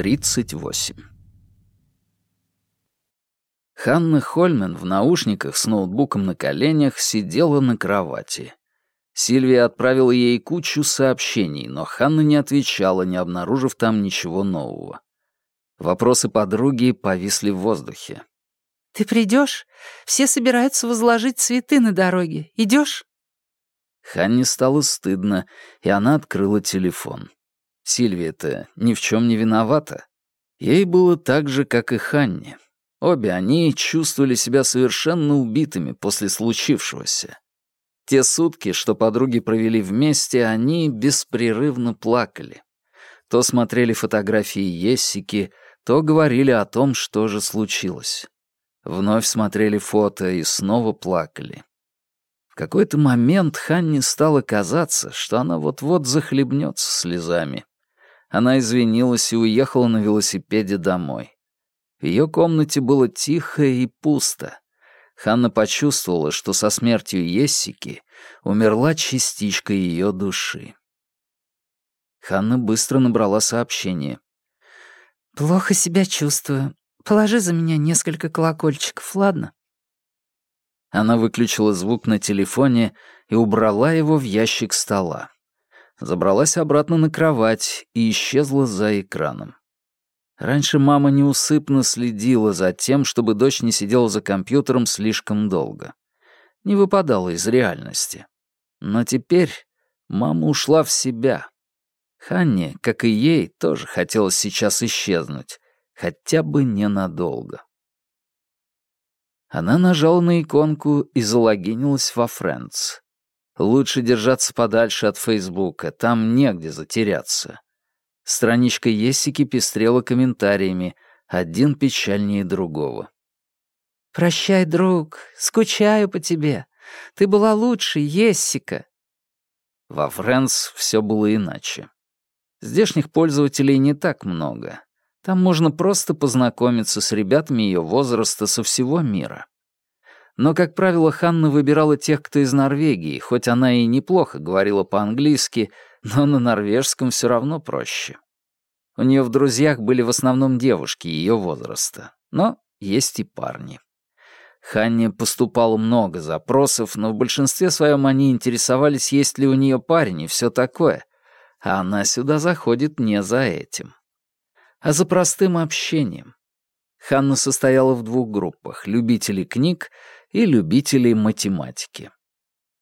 38. Ханна Хольмен в наушниках с ноутбуком на коленях сидела на кровати. Сильвия отправила ей кучу сообщений, но Ханна не отвечала, не обнаружив там ничего нового. Вопросы подруги повисли в воздухе. «Ты придешь? Все собираются возложить цветы на дороге. Идешь?» Ханне стало стыдно, и она открыла телефон. Сильвия-то ни в чем не виновата. Ей было так же, как и Ханне. Обе они чувствовали себя совершенно убитыми после случившегося. Те сутки, что подруги провели вместе, они беспрерывно плакали. То смотрели фотографии Ессики, то говорили о том, что же случилось. Вновь смотрели фото и снова плакали. В какой-то момент Ханне стало казаться, что она вот-вот захлебнется слезами. Она извинилась и уехала на велосипеде домой. В ее комнате было тихо и пусто. Ханна почувствовала, что со смертью Ессики умерла частичка ее души. Ханна быстро набрала сообщение. «Плохо себя чувствую. Положи за меня несколько колокольчиков, ладно?» Она выключила звук на телефоне и убрала его в ящик стола забралась обратно на кровать и исчезла за экраном. Раньше мама неусыпно следила за тем, чтобы дочь не сидела за компьютером слишком долго. Не выпадала из реальности. Но теперь мама ушла в себя. Ханне, как и ей, тоже хотелось сейчас исчезнуть, хотя бы ненадолго. Она нажала на иконку и залогинилась во Friends. Лучше держаться подальше от Фейсбука, там негде затеряться. Страничка Ессики пестрела комментариями, один печальнее другого. «Прощай, друг, скучаю по тебе. Ты была лучше, Ессика». Во Фрэнс все было иначе. Здешних пользователей не так много. Там можно просто познакомиться с ребятами ее возраста со всего мира. Но, как правило, Ханна выбирала тех, кто из Норвегии, хоть она и неплохо говорила по-английски, но на норвежском все равно проще. У нее в друзьях были в основном девушки ее возраста, но есть и парни. Ханне поступало много запросов, но в большинстве своем они интересовались, есть ли у нее парень и все такое, а она сюда заходит не за этим, а за простым общением. Ханна состояла в двух группах — любителей книг и любителей математики.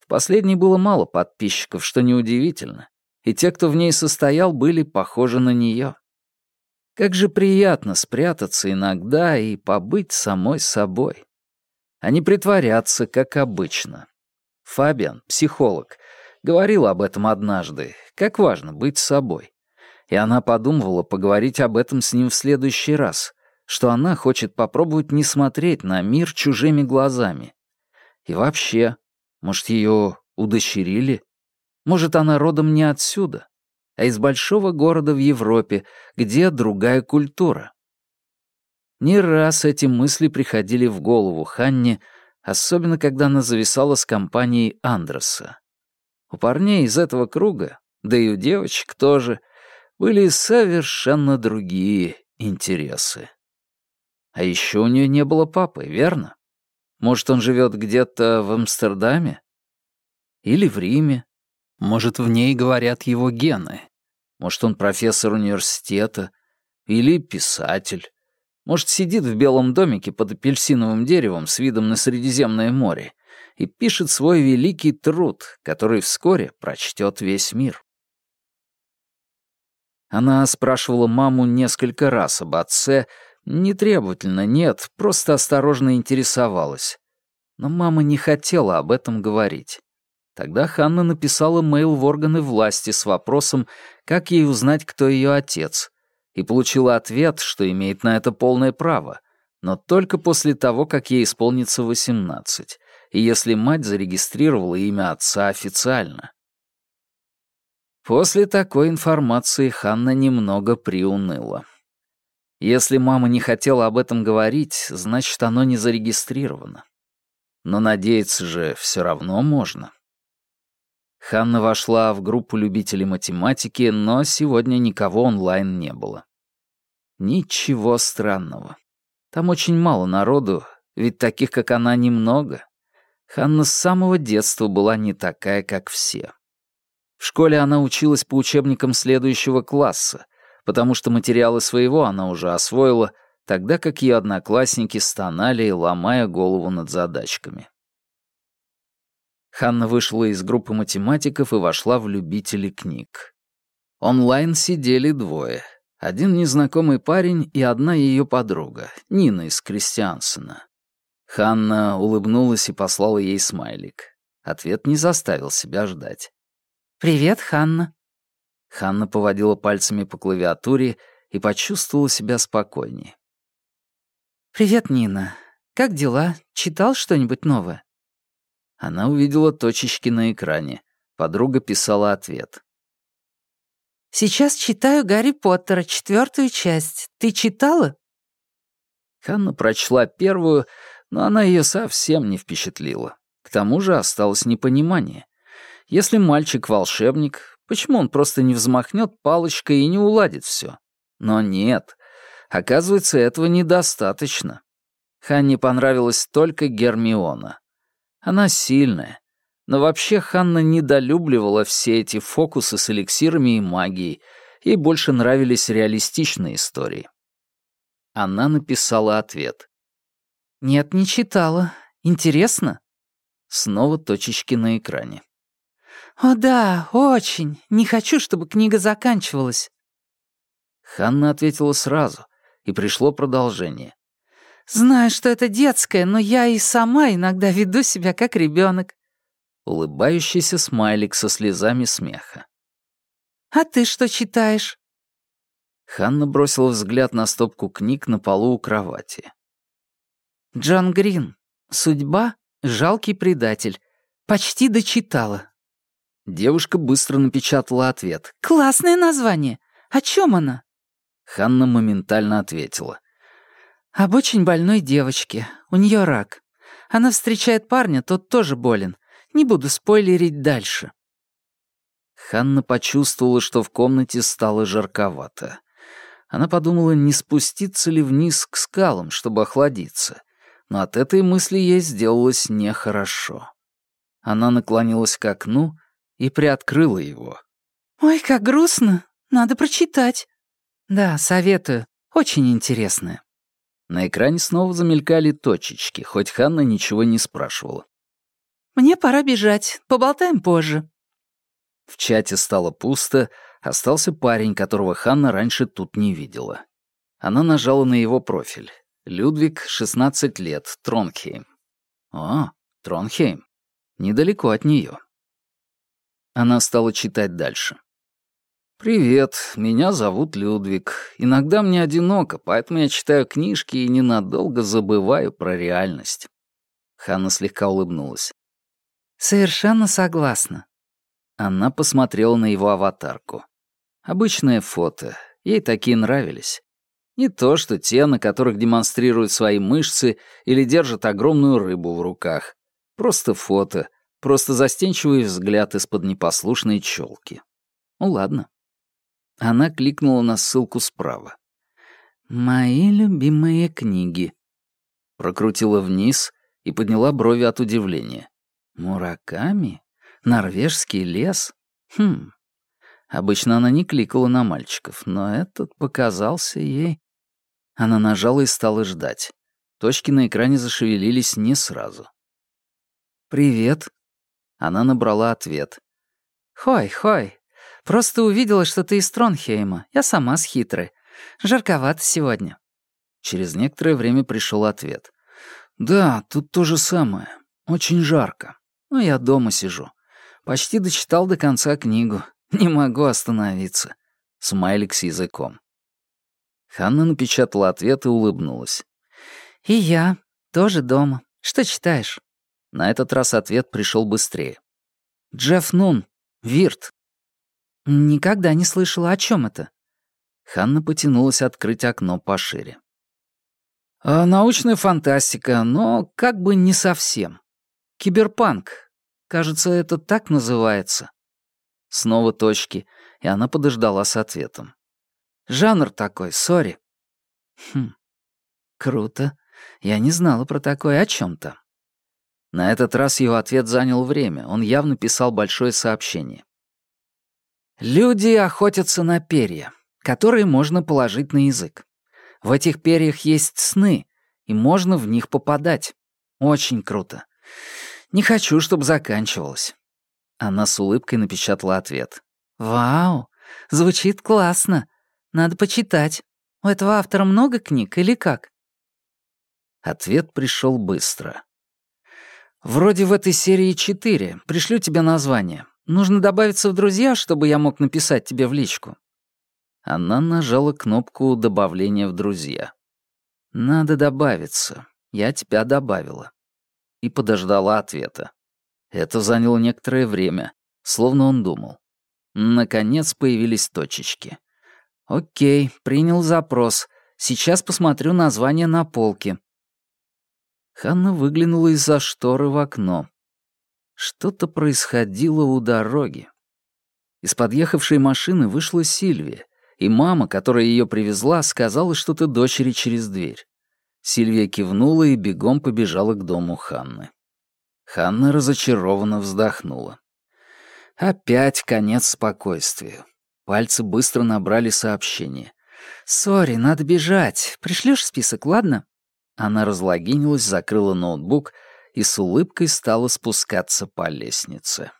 В последней было мало подписчиков, что неудивительно, и те, кто в ней состоял, были похожи на нее. Как же приятно спрятаться иногда и побыть самой собой. А не как обычно. Фабиан, психолог, говорил об этом однажды, как важно быть собой. И она подумывала поговорить об этом с ним в следующий раз, что она хочет попробовать не смотреть на мир чужими глазами. И вообще, может, ее удочерили? Может, она родом не отсюда, а из большого города в Европе, где другая культура? Не раз эти мысли приходили в голову Ханне, особенно когда она зависала с компанией Андреса. У парней из этого круга, да и у девочек тоже, были совершенно другие интересы. А еще у нее не было папы, верно? Может, он живет где-то в Амстердаме? Или в Риме? Может, в ней говорят его гены? Может, он профессор университета? Или писатель? Может, сидит в белом домике под апельсиновым деревом с видом на Средиземное море и пишет свой великий труд, который вскоре прочтет весь мир. Она спрашивала маму несколько раз об отце, не требовательно, нет, просто осторожно интересовалась. Но мама не хотела об этом говорить. Тогда Ханна написала мейл в органы власти с вопросом, как ей узнать, кто ее отец, и получила ответ, что имеет на это полное право, но только после того, как ей исполнится 18, и если мать зарегистрировала имя отца официально. После такой информации Ханна немного приуныла. Если мама не хотела об этом говорить, значит, оно не зарегистрировано. Но надеяться же все равно можно. Ханна вошла в группу любителей математики, но сегодня никого онлайн не было. Ничего странного. Там очень мало народу, ведь таких, как она, немного. Ханна с самого детства была не такая, как все. В школе она училась по учебникам следующего класса, потому что материалы своего она уже освоила, тогда как ее одноклассники стонали, ломая голову над задачками. Ханна вышла из группы математиков и вошла в любители книг. Онлайн сидели двое. Один незнакомый парень и одна ее подруга, Нина из Кристиансена. Ханна улыбнулась и послала ей смайлик. Ответ не заставил себя ждать. «Привет, Ханна». Ханна поводила пальцами по клавиатуре и почувствовала себя спокойнее. «Привет, Нина. Как дела? Читал что-нибудь новое?» Она увидела точечки на экране. Подруга писала ответ. «Сейчас читаю Гарри Поттера, четвертую часть. Ты читала?» Ханна прочла первую, но она ее совсем не впечатлила. К тому же осталось непонимание. Если мальчик волшебник, почему он просто не взмахнет палочкой и не уладит все? Но нет. Оказывается, этого недостаточно. Ханне понравилась только Гермиона. Она сильная. Но вообще Ханна недолюбливала все эти фокусы с эликсирами и магией. Ей больше нравились реалистичные истории. Она написала ответ. «Нет, не читала. Интересно?» Снова точечки на экране. «О да, очень. Не хочу, чтобы книга заканчивалась». Ханна ответила сразу, и пришло продолжение. Знаю, что это детское, но я и сама иногда веду себя как ребенок. Улыбающийся смайлик со слезами смеха. «А ты что читаешь?» Ханна бросила взгляд на стопку книг на полу у кровати. «Джон Грин. Судьба. Жалкий предатель. Почти дочитала». Девушка быстро напечатала ответ. «Классное название. О чем она?» Ханна моментально ответила. Об очень больной девочке. У нее рак. Она встречает парня, тот тоже болен. Не буду спойлерить дальше. Ханна почувствовала, что в комнате стало жарковато. Она подумала, не спуститься ли вниз к скалам, чтобы охладиться. Но от этой мысли ей сделалось нехорошо. Она наклонилась к окну и приоткрыла его. «Ой, как грустно. Надо прочитать». «Да, советую. Очень интересное». На экране снова замелькали точечки, хоть Ханна ничего не спрашивала. «Мне пора бежать. Поболтаем позже». В чате стало пусто, остался парень, которого Ханна раньше тут не видела. Она нажала на его профиль. Людвиг, 16 лет, Тронхейм. О, Тронхейм. Недалеко от нее. Она стала читать дальше. «Привет, меня зовут Людвиг. Иногда мне одиноко, поэтому я читаю книжки и ненадолго забываю про реальность». Ханна слегка улыбнулась. «Совершенно согласна». Она посмотрела на его аватарку. Обычное фото. Ей такие нравились. Не то, что те, на которых демонстрируют свои мышцы или держат огромную рыбу в руках. Просто фото, просто застенчивый взгляд из-под непослушной челки. Ну ладно. Она кликнула на ссылку справа. «Мои любимые книги». Прокрутила вниз и подняла брови от удивления. «Мураками? Норвежский лес? Хм. Обычно она не кликала на мальчиков, но этот показался ей...» Она нажала и стала ждать. Точки на экране зашевелились не сразу. «Привет». Она набрала ответ. «Хой, хой, Просто увидела, что ты из Тронхейма. Я сама с хитрой. Жарковато сегодня». Через некоторое время пришел ответ. «Да, тут то же самое. Очень жарко. Но я дома сижу. Почти дочитал до конца книгу. Не могу остановиться». Смайлик с языком. Ханна напечатала ответ и улыбнулась. «И я. Тоже дома. Что читаешь?» На этот раз ответ пришел быстрее. «Джефф Нун. Вирт. «Никогда не слышала, о чем это?» Ханна потянулась открыть окно пошире. А, «Научная фантастика, но как бы не совсем. Киберпанк. Кажется, это так называется». Снова точки, и она подождала с ответом. «Жанр такой, сори. Хм, круто. Я не знала про такое. О чем то На этот раз его ответ занял время. Он явно писал большое сообщение. Люди охотятся на перья, которые можно положить на язык. В этих перьях есть сны, и можно в них попадать. Очень круто. Не хочу, чтобы заканчивалось. Она с улыбкой напечатала ответ. «Вау, звучит классно. Надо почитать. У этого автора много книг или как?» Ответ пришел быстро. «Вроде в этой серии четыре. Пришлю тебе название. Нужно добавиться в друзья, чтобы я мог написать тебе в личку». Она нажала кнопку добавления в друзья. «Надо добавиться. Я тебя добавила». И подождала ответа. Это заняло некоторое время, словно он думал. Наконец появились точечки. «Окей, принял запрос. Сейчас посмотрю название на полке». Ханна выглянула из-за шторы в окно. Что-то происходило у дороги. Из подъехавшей машины вышла Сильвия, и мама, которая ее привезла, сказала что-то дочери через дверь. Сильвия кивнула и бегом побежала к дому Ханны. Ханна разочарованно вздохнула. Опять конец спокойствию. Пальцы быстро набрали сообщение. «Сори, надо бежать. Пришлешь список, ладно?» Она разлогинилась, закрыла ноутбук и с улыбкой стала спускаться по лестнице.